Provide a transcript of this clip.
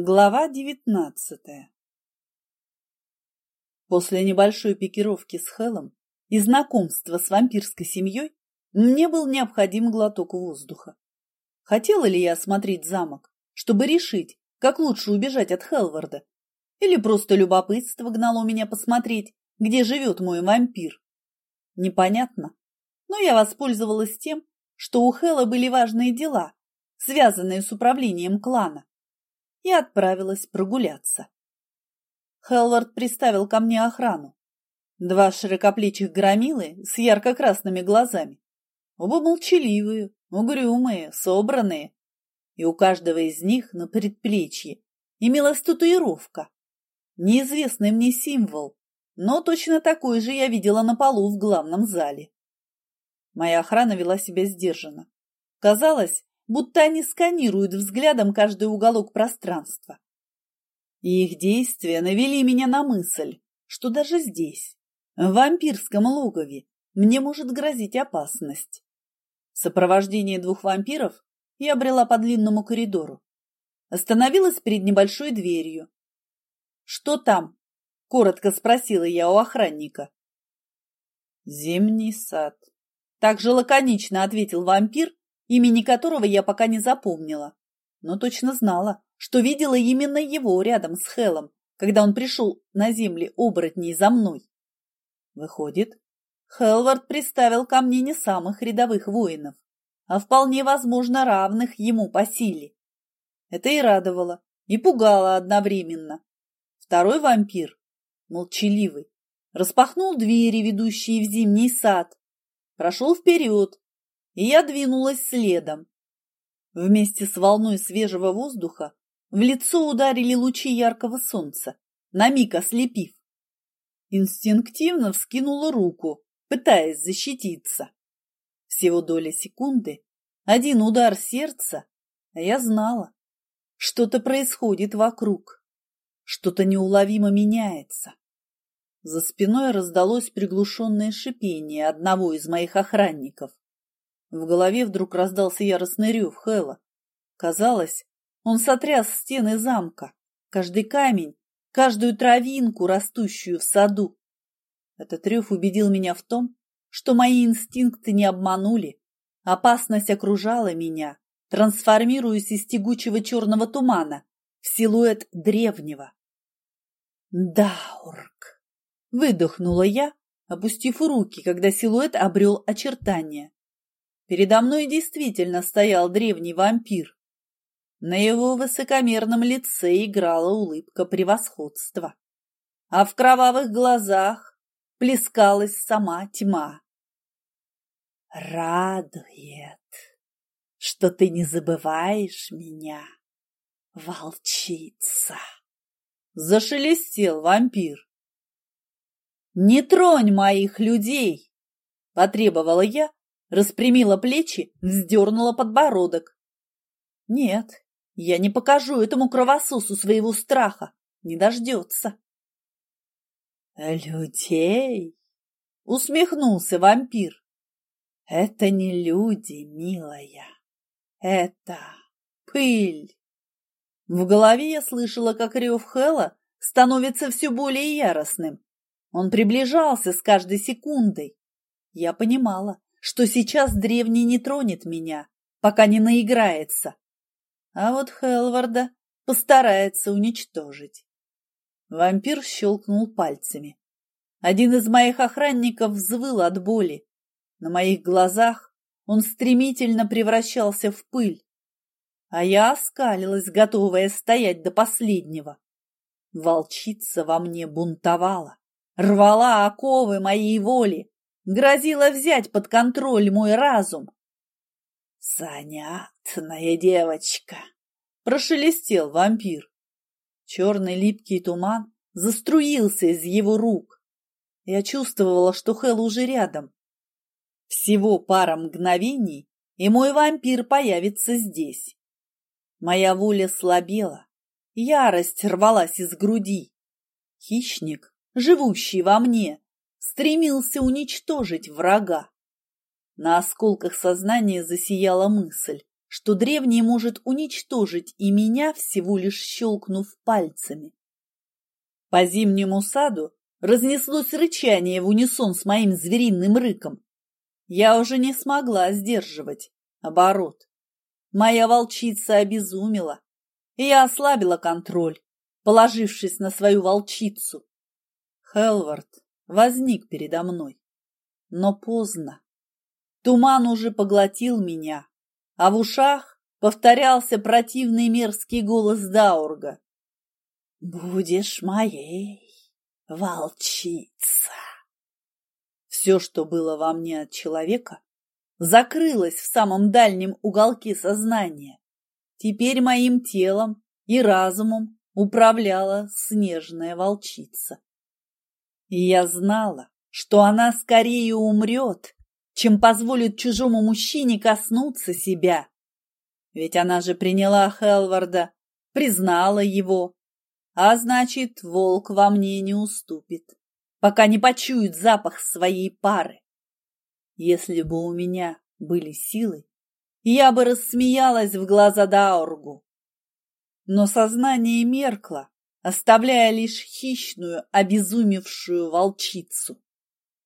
Глава девятнадцатая После небольшой пикировки с Хелом и знакомства с вампирской семьей мне был необходим глоток воздуха. Хотела ли я осмотреть замок, чтобы решить, как лучше убежать от Хелварда, или просто любопытство гнало меня посмотреть, где живет мой вампир? Непонятно, но я воспользовалась тем, что у Хела были важные дела, связанные с управлением клана и отправилась прогуляться. Хелвард приставил ко мне охрану. Два широкоплечих громилы с ярко-красными глазами. Оба молчаливые, угрюмые, собранные. И у каждого из них на предплечье имелась татуировка. Неизвестный мне символ, но точно такой же я видела на полу в главном зале. Моя охрана вела себя сдержанно. Казалось, будто они сканируют взглядом каждый уголок пространства. И их действия навели меня на мысль, что даже здесь, в вампирском логове, мне может грозить опасность. В сопровождении двух вампиров я брела по длинному коридору. Остановилась перед небольшой дверью. «Что там?» — коротко спросила я у охранника. «Зимний сад», — так же лаконично ответил вампир имени которого я пока не запомнила, но точно знала, что видела именно его рядом с Хелом, когда он пришел на земли оборотней за мной. Выходит, Хелвард представил ко мне не самых рядовых воинов, а вполне возможно равных ему по силе. Это и радовало, и пугало одновременно. Второй вампир, молчаливый, распахнул двери, ведущие в зимний сад, прошел вперед, и я двинулась следом. Вместе с волной свежего воздуха в лицо ударили лучи яркого солнца, на миг ослепив. Инстинктивно вскинула руку, пытаясь защититься. Всего доля секунды, один удар сердца, а я знала, что-то происходит вокруг, что-то неуловимо меняется. За спиной раздалось приглушенное шипение одного из моих охранников. В голове вдруг раздался яростный рев Хэла. Казалось, он сотряс стены замка, каждый камень, каждую травинку, растущую в саду. Этот рев убедил меня в том, что мои инстинкты не обманули. Опасность окружала меня, трансформируясь из тягучего черного тумана в силуэт древнего. «Даурк!» — выдохнула я, опустив руки, когда силуэт обрел очертания. Передо мной действительно стоял древний вампир. На его высокомерном лице играла улыбка превосходства, а в кровавых глазах плескалась сама тьма. «Радует, что ты не забываешь меня, волчица!» Зашелестел вампир. «Не тронь моих людей!» — потребовала я, распрямила плечи, вздернула подбородок. Нет, я не покажу этому кровососу своего страха, не дождется. Людей? Усмехнулся вампир. Это не люди, милая. Это пыль. В голове я слышала, как рев Хэла становится все более яростным. Он приближался с каждой секундой. Я понимала, что сейчас древний не тронет меня, пока не наиграется. А вот Хелварда постарается уничтожить. Вампир щелкнул пальцами. Один из моих охранников взвыл от боли. На моих глазах он стремительно превращался в пыль, а я оскалилась, готовая стоять до последнего. Волчица во мне бунтовала, рвала оковы моей воли, грозила взять под контроль мой разум. «Занятная девочка!» — прошелестел вампир. Черный липкий туман заструился из его рук. Я чувствовала, что Хэл уже рядом. Всего пара мгновений, и мой вампир появится здесь. Моя воля слабела, ярость рвалась из груди. Хищник, живущий во мне, стремился уничтожить врага. На осколках сознания засияла мысль. что древний может уничтожить и меня, всего лишь щелкнув пальцами. По зимнему саду разнеслось рычание в унисон с моим звериным рыком. Я уже не смогла сдерживать оборот. Моя волчица обезумела, и я ослабила контроль, положившись на свою волчицу. Хелвард возник передо мной, но поздно. Туман уже поглотил меня, а в ушах повторялся противный мерзкий голос Даурга. «Будешь моей, волчица!» Все, что было во мне от человека, закрылось в самом дальнем уголке сознания. Теперь моим телом и разумом управляла снежная волчица. И я знала, что она скорее умрет, чем позволит чужому мужчине коснуться себя. Ведь она же приняла Хелварда, признала его, а значит, волк во мне не уступит, пока не почует запах своей пары. Если бы у меня были силы, я бы рассмеялась в глаза Даургу. Но сознание меркло, оставляя лишь хищную, обезумевшую волчицу.